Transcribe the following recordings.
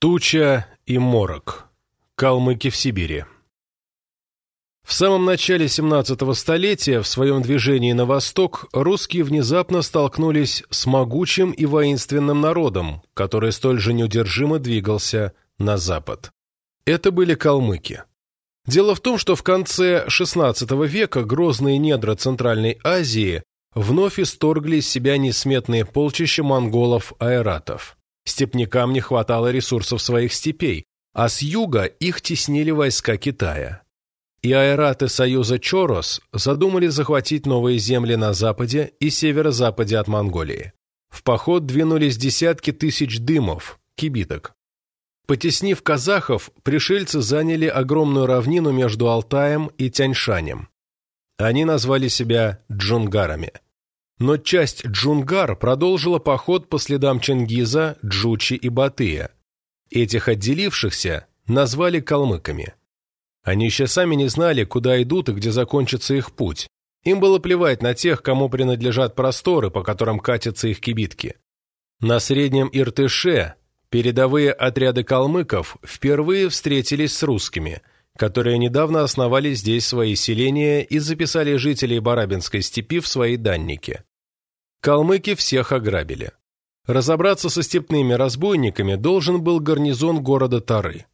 Туча и морок. Калмыки в Сибири. В самом начале 17 столетия в своем движении на восток русские внезапно столкнулись с могучим и воинственным народом, который столь же неудержимо двигался на запад. Это были калмыки. Дело в том, что в конце XVI века грозные недра Центральной Азии вновь исторгли из себя несметные полчища монголов-айратов. Степнякам не хватало ресурсов своих степей, а с юга их теснили войска Китая. И аэраты союза Чорос задумали захватить новые земли на западе и северо-западе от Монголии. В поход двинулись десятки тысяч дымов, кибиток. Потеснив казахов, пришельцы заняли огромную равнину между Алтаем и Тяньшанем. Они назвали себя джунгарами – но часть джунгар продолжила поход по следам Чингиза, Джучи и Батыя. Этих отделившихся назвали калмыками. Они еще сами не знали, куда идут и где закончится их путь. Им было плевать на тех, кому принадлежат просторы, по которым катятся их кибитки. На Среднем Иртыше передовые отряды калмыков впервые встретились с русскими, которые недавно основали здесь свои селения и записали жителей Барабинской степи в свои данники. Калмыки всех ограбили. Разобраться со степными разбойниками должен был гарнизон города Тары.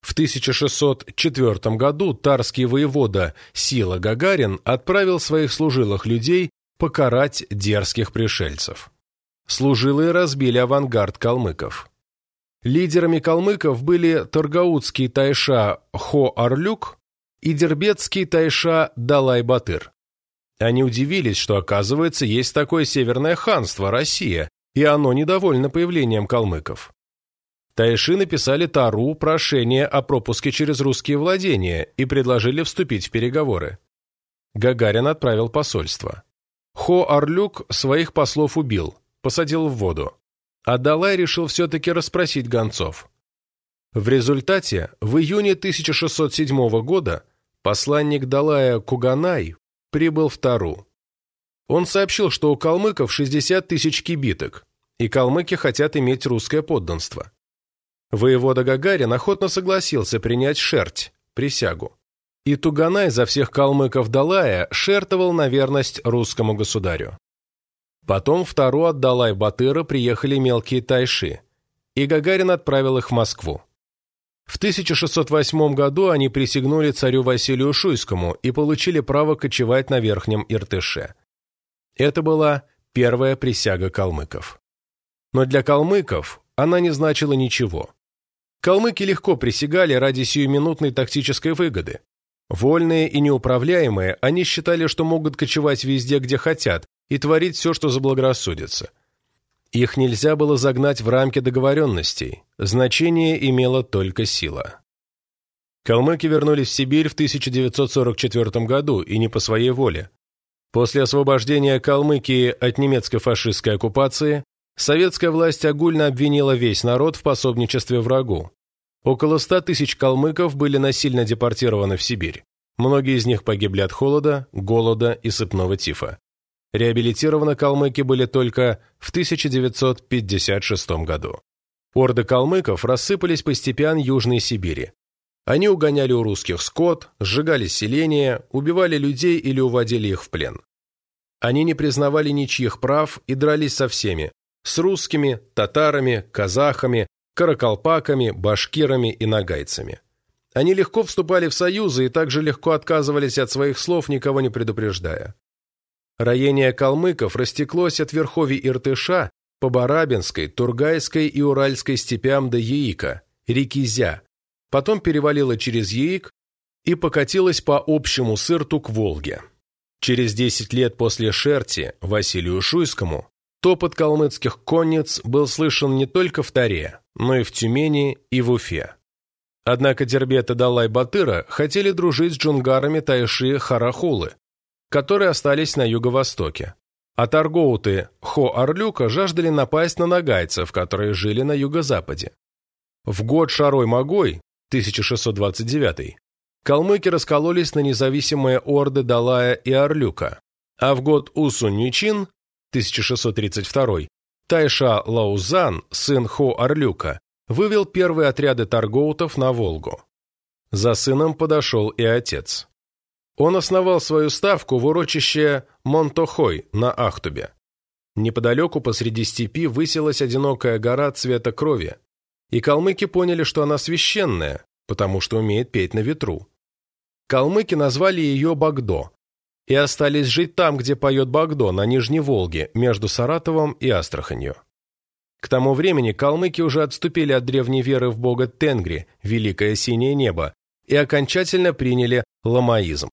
В 1604 году тарский воевода Сила Гагарин отправил своих служилых людей покарать дерзких пришельцев. Служилые разбили авангард калмыков. Лидерами калмыков были Торгаутский тайша Хо-Арлюк и Дербетский тайша Далай-Батыр. Они удивились, что, оказывается, есть такое северное ханство, Россия, и оно недовольно появлением калмыков. Тайши написали Тару прошение о пропуске через русские владения и предложили вступить в переговоры. Гагарин отправил посольство. Хо-Арлюк своих послов убил, посадил в воду. А Далай решил все-таки расспросить гонцов. В результате, в июне 1607 года посланник Далая Куганай прибыл в Тару. Он сообщил, что у калмыков 60 тысяч кибиток, и калмыки хотят иметь русское подданство. Воевода Гагарин охотно согласился принять шерть, присягу. И Туганай за всех калмыков Далая шертовал на верность русскому государю. Потом в Тару от Далай-Батыра приехали мелкие тайши, и Гагарин отправил их в Москву. В 1608 году они присягнули царю Василию Шуйскому и получили право кочевать на Верхнем Иртыше. Это была первая присяга калмыков. Но для калмыков она не значила ничего. Калмыки легко присягали ради сиюминутной тактической выгоды. Вольные и неуправляемые, они считали, что могут кочевать везде, где хотят, и творить все, что заблагорассудится. Их нельзя было загнать в рамки договоренностей, значение имела только сила. Калмыки вернулись в Сибирь в 1944 году и не по своей воле. После освобождения Калмыкии от немецкой фашистской оккупации советская власть огульно обвинила весь народ в пособничестве врагу. Около ста тысяч калмыков были насильно депортированы в Сибирь. Многие из них погибли от холода, голода и сыпного тифа. Реабилитированы калмыки были только в 1956 году. Орды калмыков рассыпались по степям Южной Сибири. Они угоняли у русских скот, сжигали селения, убивали людей или уводили их в плен. Они не признавали ничьих прав и дрались со всеми – с русскими, татарами, казахами, каракалпаками, башкирами и нагайцами. Они легко вступали в союзы и также легко отказывались от своих слов, никого не предупреждая. Роение калмыков растеклось от верховий Иртыша по Барабинской, Тургайской и Уральской степям до Яика, реки Зя, потом перевалило через Яик и покатилось по общему сырту к Волге. Через 10 лет после Шерти Василию Шуйскому топот калмыцких конниц был слышен не только в Таре, но и в Тюмени и в Уфе. Однако Дербет и Далай-Батыра хотели дружить с джунгарами Тайши Харахулы, которые остались на юго-востоке. А торгоуты Хо-Орлюка жаждали напасть на нагайцев, которые жили на юго-западе. В год Шарой-Магой, 1629, калмыки раскололись на независимые орды Далая и Орлюка, а в год Усуньючин, 1632, Тайша Лаузан, сын Хо-Орлюка, вывел первые отряды торгоутов на Волгу. За сыном подошел и отец. Он основал свою ставку в урочище Монтохой на Ахтубе. Неподалеку посреди степи высилась одинокая гора цвета крови, и калмыки поняли, что она священная, потому что умеет петь на ветру. Калмыки назвали ее Багдо и остались жить там, где поет Багдо, на Нижней Волге, между Саратовом и Астраханью. К тому времени калмыки уже отступили от древней веры в бога Тенгри, великое синее небо, и окончательно приняли ламаизм.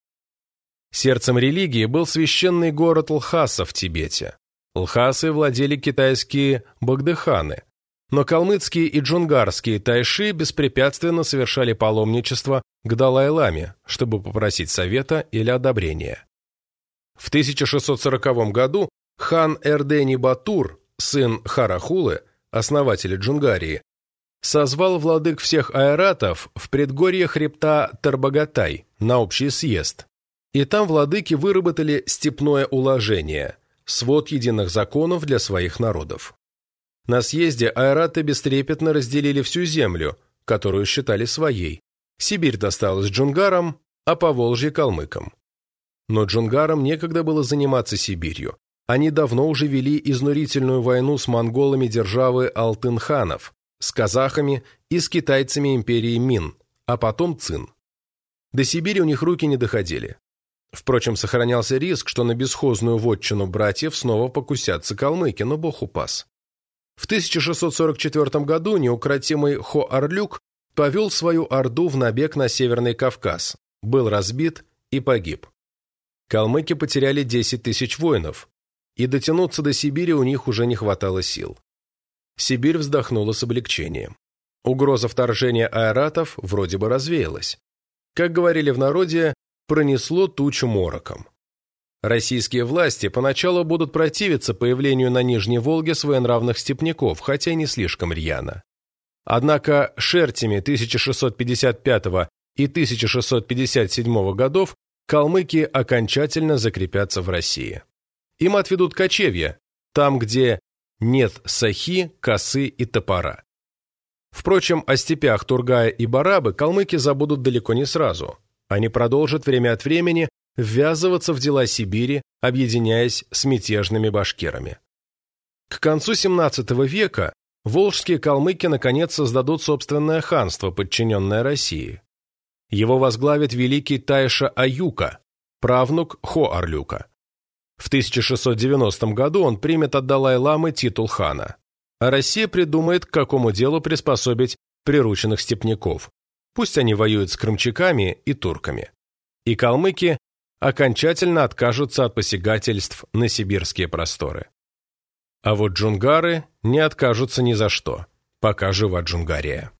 Сердцем религии был священный город Лхаса в Тибете. Лхасы владели китайские багдыханы, но калмыцкие и джунгарские тайши беспрепятственно совершали паломничество к Далай-ламе, чтобы попросить совета или одобрения. В 1640 году хан Эрдени Батур, сын Харахулы, основателя Джунгарии, созвал владык всех айратов в предгорье хребта Тарбагатай на общий съезд. И там владыки выработали степное уложение, свод единых законов для своих народов. На съезде айраты бестрепетно разделили всю землю, которую считали своей. Сибирь досталась джунгарам, а Поволжье – калмыкам. Но джунгарам некогда было заниматься Сибирью. Они давно уже вели изнурительную войну с монголами державы Алтынханов, с казахами и с китайцами империи Мин, а потом Цин. До Сибири у них руки не доходили. Впрочем, сохранялся риск, что на бесхозную вотчину братьев снова покусятся калмыки, но бог упас. В 1644 году неукротимый Хо-Орлюк повел свою орду в набег на Северный Кавказ, был разбит и погиб. Калмыки потеряли 10 тысяч воинов, и дотянуться до Сибири у них уже не хватало сил. Сибирь вздохнула с облегчением. Угроза вторжения аэратов вроде бы развеялась. Как говорили в народе, пронесло тучу мороком. Российские власти поначалу будут противиться появлению на Нижней Волге своенравных степняков, хотя не слишком рьяно. Однако шертями 1655 и 1657 годов калмыки окончательно закрепятся в России. Им отведут кочевья, там, где нет сахи, косы и топора. Впрочем, о степях Тургая и Барабы калмыки забудут далеко не сразу. Они продолжат время от времени ввязываться в дела Сибири, объединяясь с мятежными башкирами. К концу XVII века волжские калмыки наконец создадут собственное ханство, подчиненное России. Его возглавит великий Тайша Аюка, правнук Хо-Орлюка. В 1690 году он примет от Далай-ламы титул хана, а Россия придумает, к какому делу приспособить прирученных степняков. Пусть они воюют с крымчаками и турками. И калмыки окончательно откажутся от посягательств на сибирские просторы. А вот джунгары не откажутся ни за что, пока жива Джунгария.